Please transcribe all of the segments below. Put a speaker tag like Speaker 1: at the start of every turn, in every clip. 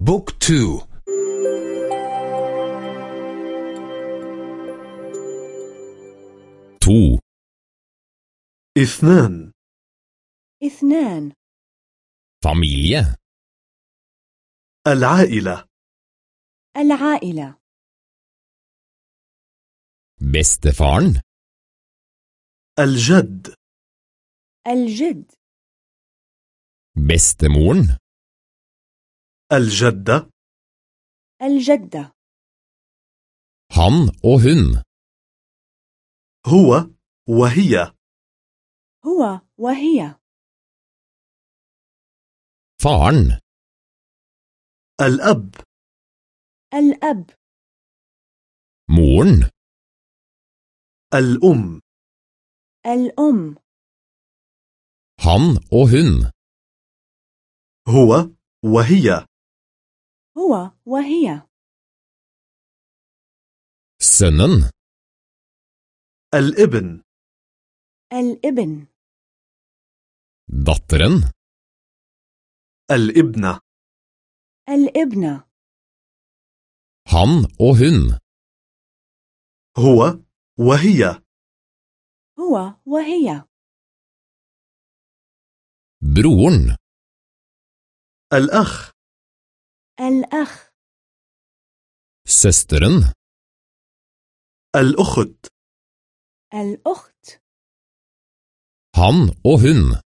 Speaker 1: بوك تو.
Speaker 2: تو.
Speaker 3: اثنان.
Speaker 4: اثنان.
Speaker 2: familie
Speaker 3: العائلة.
Speaker 4: العائلة.
Speaker 2: bestefaren
Speaker 3: الجد.
Speaker 4: الجد.
Speaker 2: bestemoren
Speaker 3: الجدة.
Speaker 4: الجدة.
Speaker 2: Han og hun.
Speaker 3: هو وهي.
Speaker 4: هو وهي.
Speaker 2: Faren.
Speaker 3: الأب.
Speaker 4: الأب.
Speaker 2: Moren.
Speaker 3: الأم.
Speaker 4: الأم.
Speaker 2: Han og hun.
Speaker 3: هو وهي.
Speaker 4: هو وهي.
Speaker 2: sønnen
Speaker 3: الابن.
Speaker 4: الابن.
Speaker 2: datteren
Speaker 3: الابنة.
Speaker 4: الابنة
Speaker 2: han og hun.
Speaker 3: هو وهي.
Speaker 4: هو وهي.
Speaker 2: Broren.
Speaker 3: الأخ.
Speaker 4: الأخ.
Speaker 2: søsteren
Speaker 3: الأخت.
Speaker 4: الأخت.
Speaker 2: Han og hun.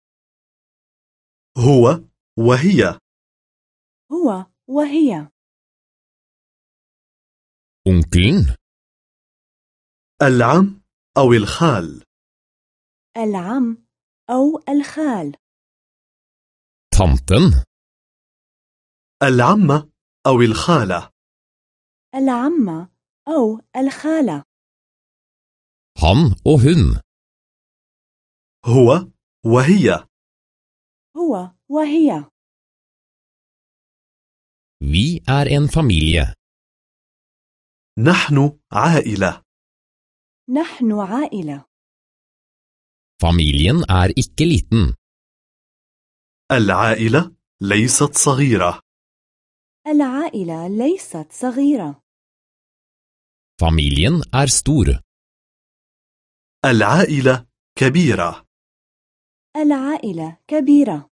Speaker 3: هو وهي.
Speaker 4: هو وهي.
Speaker 2: Onkelen.
Speaker 3: العم أو الخال.
Speaker 4: العم أو الخال.
Speaker 2: Tanten.
Speaker 3: العمة أو الخالة.
Speaker 4: العمة أو الخالة.
Speaker 2: Han og hun.
Speaker 3: هو وهي.
Speaker 4: هو وهي.
Speaker 2: Vi er en familie.
Speaker 3: نحن عائلة.
Speaker 4: نحن عائلة.
Speaker 2: Familien er ikke liten.
Speaker 3: العائلة ليست صغيرة.
Speaker 4: العائلة ليست صغيرة.
Speaker 2: Familien er stor.
Speaker 3: العائلة كبيرة.
Speaker 4: العائلة كبيرة.